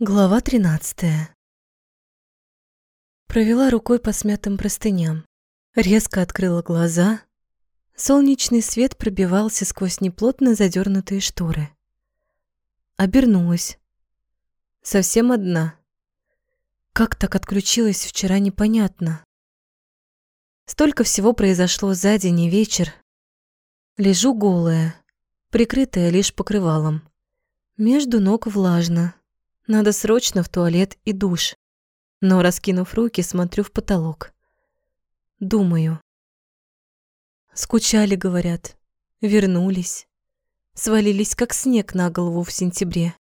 Глава 13 Провела рукой по смятым простыням. Резко открыла глаза. Солнечный свет пробивался сквозь неплотно задернутые шторы. Обернулась. Совсем одна. Как так отключилась вчера, непонятно. Столько всего произошло за день и вечер. Лежу голая, прикрытая лишь покрывалом. Между ног влажно. Надо срочно в туалет и душ. Но, раскинув руки, смотрю в потолок. Думаю. Скучали, говорят. Вернулись. Свалились, как снег на голову в сентябре.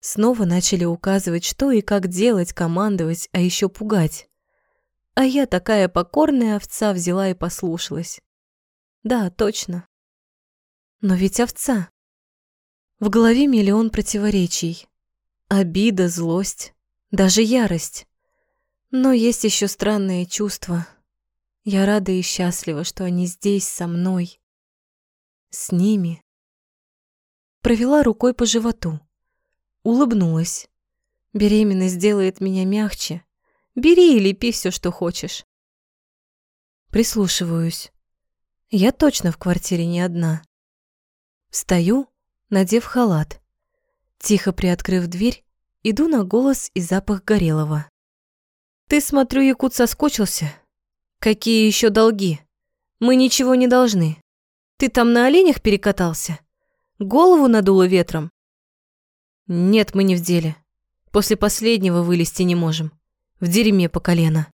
Снова начали указывать, что и как делать, командовать, а еще пугать. А я такая покорная овца взяла и послушалась. Да, точно. Но ведь овца. В голове миллион противоречий. Обида, злость, даже ярость. Но есть еще странные чувства. Я рада и счастлива, что они здесь, со мной. С ними. Провела рукой по животу. Улыбнулась. Беременность делает меня мягче. Бери и лепи все, что хочешь. Прислушиваюсь. Я точно в квартире не одна. Встаю, надев халат. Тихо приоткрыв дверь, иду на голос и запах горелого. «Ты, смотрю, якут соскучился? Какие еще долги? Мы ничего не должны. Ты там на оленях перекатался? Голову надуло ветром?» «Нет, мы не в деле. После последнего вылезти не можем. В дерьме по колено».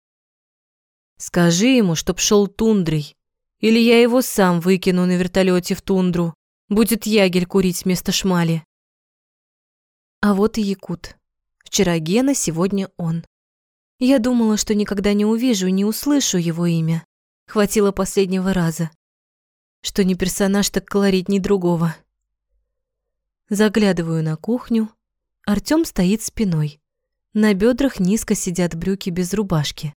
«Скажи ему, чтоб шел тундрой, или я его сам выкину на вертолете в тундру. Будет ягель курить вместо шмали». А вот и Якут. Вчера Гена, сегодня он. Я думала, что никогда не увижу и не услышу его имя. Хватило последнего раза. Что не персонаж, так колорит ни другого. Заглядываю на кухню. Артём стоит спиной. На бедрах низко сидят брюки без рубашки.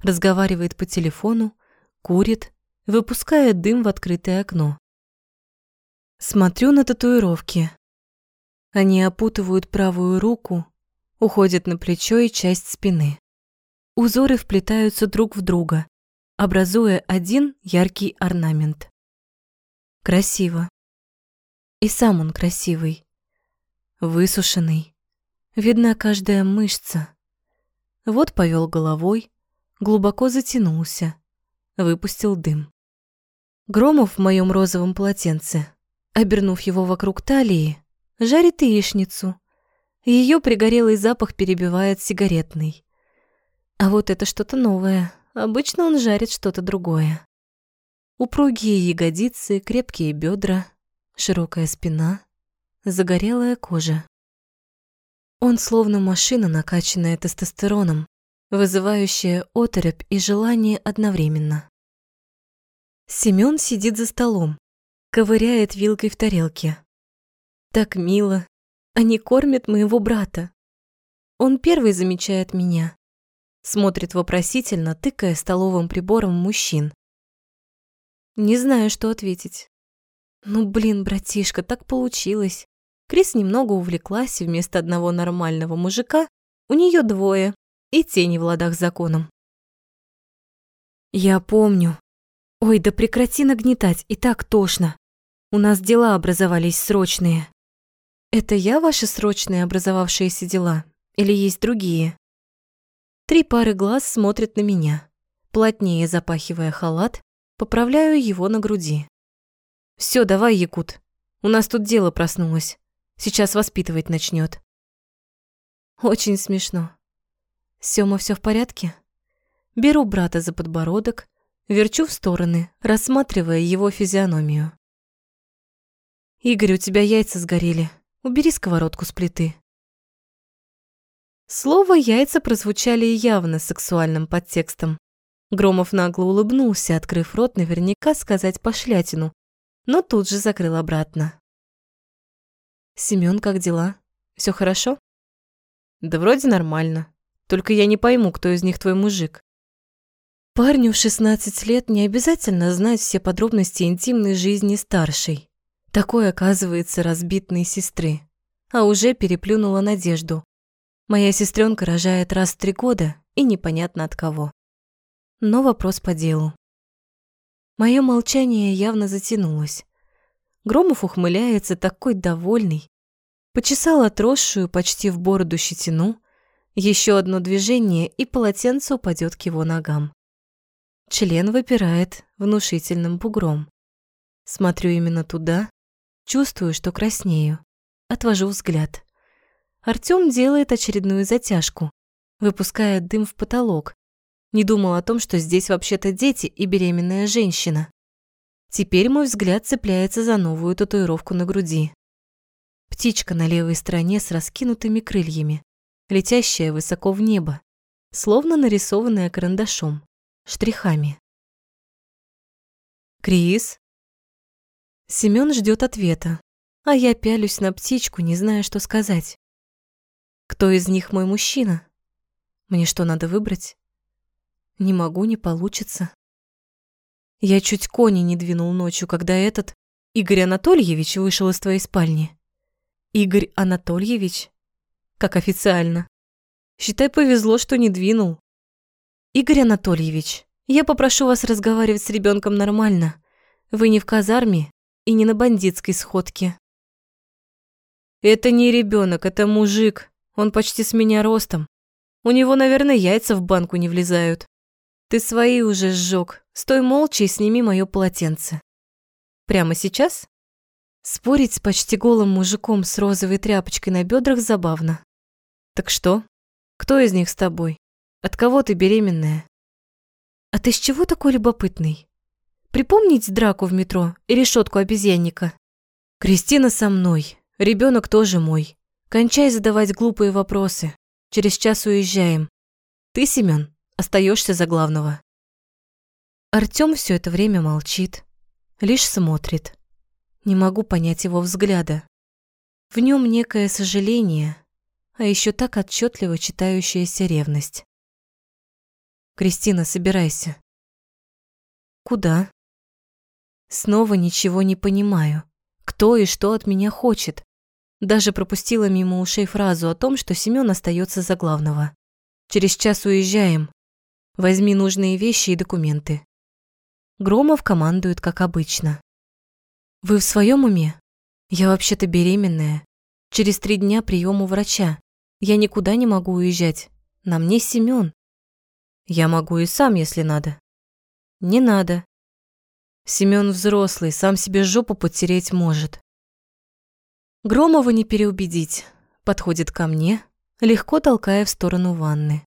Разговаривает по телефону, курит, выпуская дым в открытое окно. Смотрю на татуировки. Они опутывают правую руку, уходят на плечо и часть спины. Узоры вплетаются друг в друга, образуя один яркий орнамент. Красиво. И сам он красивый. Высушенный. Видна каждая мышца. Вот повел головой, глубоко затянулся, выпустил дым. Громов в моем розовом полотенце, обернув его вокруг талии, жарит яичницу. Ее пригорелый запах перебивает сигаретный. А вот это что-то новое. Обычно он жарит что-то другое. Упругие ягодицы, крепкие бедра, широкая спина, загорелая кожа. Он словно машина, накачанная тестостероном, вызывающая оторопь и желание одновременно. Семён сидит за столом, ковыряет вилкой в тарелке. Так мило. Они кормят моего брата. Он первый замечает меня. Смотрит вопросительно, тыкая столовым прибором мужчин. Не знаю, что ответить. Ну, блин, братишка, так получилось. Крис немного увлеклась, и вместо одного нормального мужика у нее двое, и тени в ладах законом. Я помню. Ой, да прекрати нагнетать, и так тошно. У нас дела образовались срочные. Это я ваши срочные образовавшиеся дела? Или есть другие? Три пары глаз смотрят на меня. Плотнее запахивая халат, поправляю его на груди. Все, давай, Якут. У нас тут дело проснулось. Сейчас воспитывать начнет. Очень смешно. Сёма, все в порядке? Беру брата за подбородок, верчу в стороны, рассматривая его физиономию. Игорь, у тебя яйца сгорели. Убери сковородку с плиты. Слово «яйца» прозвучали явно сексуальным подтекстом. Громов нагло улыбнулся, открыв рот наверняка сказать пошлятину, но тут же закрыл обратно. «Семён, как дела? Все хорошо?» «Да вроде нормально. Только я не пойму, кто из них твой мужик». Парню в 16 лет не обязательно знать все подробности интимной жизни старшей. Такой, оказывается, разбитной сестры. А уже переплюнула надежду. Моя сестренка рожает раз в три года и непонятно от кого. Но вопрос по делу. Мое молчание явно затянулось. Громов ухмыляется, такой довольный. Почесал отросшую почти в бороду щетину. Еще одно движение, и полотенце упадет к его ногам. Член выпирает внушительным бугром. Смотрю именно туда, чувствую, что краснею. Отвожу взгляд. Артём делает очередную затяжку, выпуская дым в потолок. Не думал о том, что здесь вообще-то дети и беременная женщина. Теперь мой взгляд цепляется за новую татуировку на груди. Птичка на левой стороне с раскинутыми крыльями, летящая высоко в небо, словно нарисованная карандашом, штрихами. «Крис?» Семён ждёт ответа, а я пялюсь на птичку, не зная, что сказать. Кто из них мой мужчина? Мне что, надо выбрать? Не могу, не получится. Я чуть кони не двинул ночью, когда этот Игорь Анатольевич вышел из твоей спальни. Игорь Анатольевич? Как официально. Считай, повезло, что не двинул. Игорь Анатольевич, я попрошу вас разговаривать с ребенком нормально. Вы не в казарме и не на бандитской сходке. Это не ребенок, это мужик. Он почти с меня ростом. У него, наверное, яйца в банку не влезают. Ты свои уже сжёг. Стой молча и сними моё полотенце. Прямо сейчас? Спорить с почти голым мужиком с розовой тряпочкой на бедрах забавно. Так что? Кто из них с тобой? От кого ты беременная? А ты с чего такой любопытный? Припомнить драку в метро и решетку обезьянника? Кристина со мной. Ребенок тоже мой. Кончай задавать глупые вопросы. Через час уезжаем. Ты, Семён, остаешься за главного. Артём все это время молчит, лишь смотрит. Не могу понять его взгляда. В нем некое сожаление, а еще так отчетливо читающаяся ревность. Кристина, собирайся. Куда? Снова ничего не понимаю. Кто и что от меня хочет? Даже пропустила мимо ушей фразу о том, что Семён остается за главного. Через час уезжаем. Возьми нужные вещи и документы. Громов командует, как обычно. Вы в своем уме? Я вообще-то беременная. Через три дня прием у врача. Я никуда не могу уезжать. На мне Семён. Я могу и сам, если надо. Не надо. Семён взрослый, сам себе жопу потереть может. Громова не переубедить. Подходит ко мне, легко толкая в сторону ванны.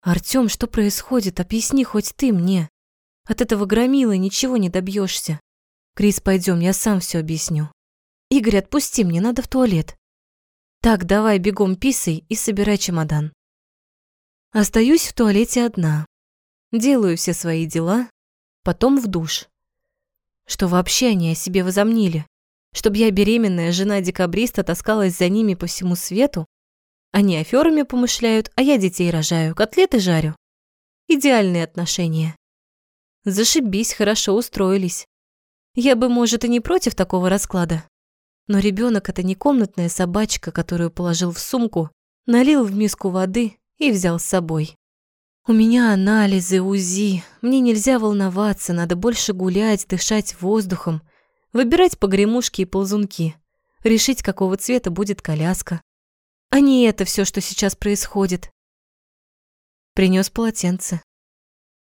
«Артём, что происходит? Объясни хоть ты мне. От этого громила ничего не добьешься. Крис, пойдем, я сам все объясню. Игорь, отпусти, мне надо в туалет. Так, давай бегом писай и собирай чемодан. Остаюсь в туалете одна. Делаю все свои дела, потом в душ. Что вообще они о себе возомнили? Чтоб я, беременная жена декабриста, таскалась за ними по всему свету? Они аферами помышляют, а я детей рожаю, котлеты жарю. Идеальные отношения. Зашибись, хорошо устроились. Я бы, может, и не против такого расклада. Но ребенок это не комнатная собачка, которую положил в сумку, налил в миску воды и взял с собой. У меня анализы, УЗИ. Мне нельзя волноваться, надо больше гулять, дышать воздухом, выбирать погремушки и ползунки, решить, какого цвета будет коляска. А не это все, что сейчас происходит. Принес полотенце.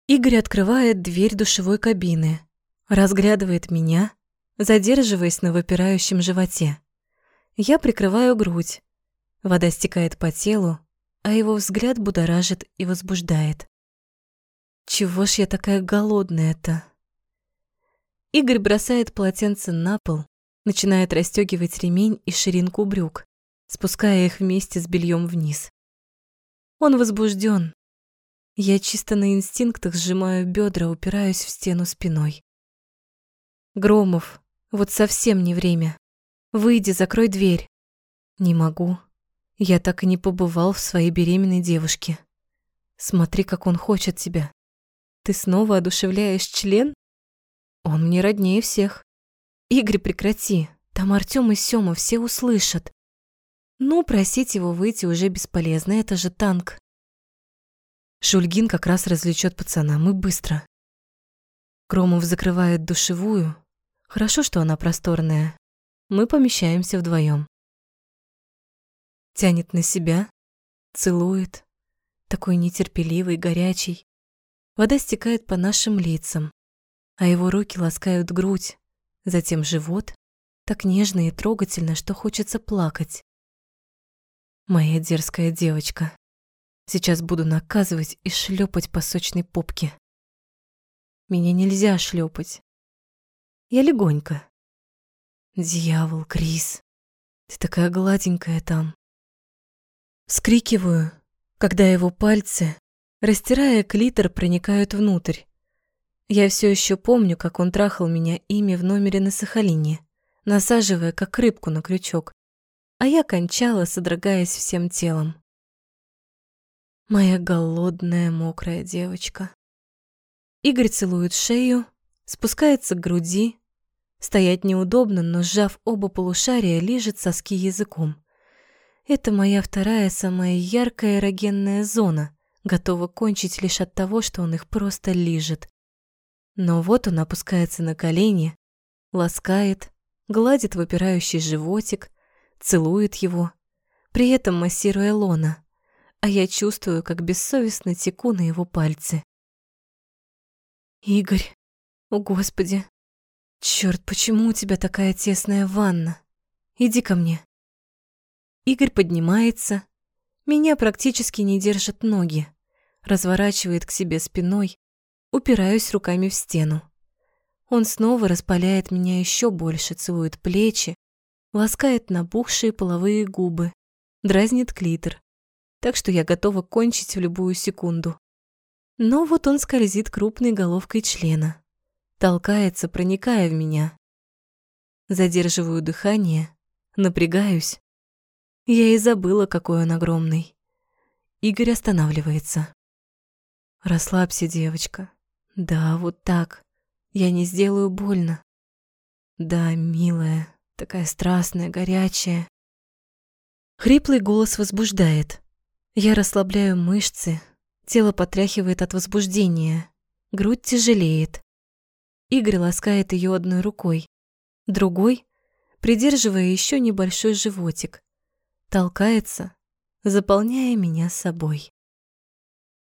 Игорь открывает дверь душевой кабины, разглядывает меня, задерживаясь на выпирающем животе. Я прикрываю грудь. Вода стекает по телу, а его взгляд будоражит и возбуждает. Чего ж я такая голодная-то? Игорь бросает полотенце на пол, начинает расстегивать ремень и ширинку брюк, спуская их вместе с бельем вниз. Он возбужден. Я чисто на инстинктах сжимаю бедра, упираюсь в стену спиной. Громов, вот совсем не время. Выйди, закрой дверь. Не могу. Я так и не побывал в своей беременной девушке. Смотри, как он хочет тебя. Ты снова одушевляешь член? Он мне роднее всех. Игорь, прекрати. Там Артём и Сёма все услышат. Ну, просить его выйти уже бесполезно, это же танк. Шульгин как раз развлечет пацана, мы быстро. Кромов закрывает душевую. Хорошо, что она просторная. Мы помещаемся вдвоем. Тянет на себя, целует, такой нетерпеливый, горячий. Вода стекает по нашим лицам, а его руки ласкают грудь, затем живот, так нежно и трогательно, что хочется плакать. Моя дерзкая девочка. Сейчас буду наказывать и шлепать по сочной попке. Меня нельзя шлепать. Я легонько. Дьявол, Крис, ты такая гладенькая там. Вскрикиваю, когда его пальцы, растирая клитор, проникают внутрь. Я все еще помню, как он трахал меня ими в номере на Сахалине, насаживая как рыбку на крючок, а я кончала, содрогаясь всем телом. Моя голодная, мокрая девочка. Игорь целует шею, спускается к груди. Стоять неудобно, но, сжав оба полушария, лижет соски языком. Это моя вторая, самая яркая эрогенная зона, готова кончить лишь от того, что он их просто лижет. Но вот он опускается на колени, ласкает, гладит выпирающий животик, целует его, при этом массируя лона, а я чувствую, как бессовестно теку на его пальцы. «Игорь, о господи, черт, почему у тебя такая тесная ванна? Иди ко мне». Игорь поднимается, меня практически не держат ноги, разворачивает к себе спиной, упираюсь руками в стену. Он снова распаляет меня еще больше, целует плечи, ласкает набухшие половые губы, дразнит клитор, так что я готова кончить в любую секунду. Но вот он скользит крупной головкой члена, толкается, проникая в меня. Задерживаю дыхание, напрягаюсь. Я и забыла, какой он огромный. Игорь останавливается. «Расслабься, девочка. Да, вот так. Я не сделаю больно. Да, милая, такая страстная, горячая. Хриплый голос возбуждает. Я расслабляю мышцы, тело потряхивает от возбуждения, грудь тяжелеет. Игорь ласкает ее одной рукой, другой, придерживая еще небольшой животик, толкается, заполняя меня собой.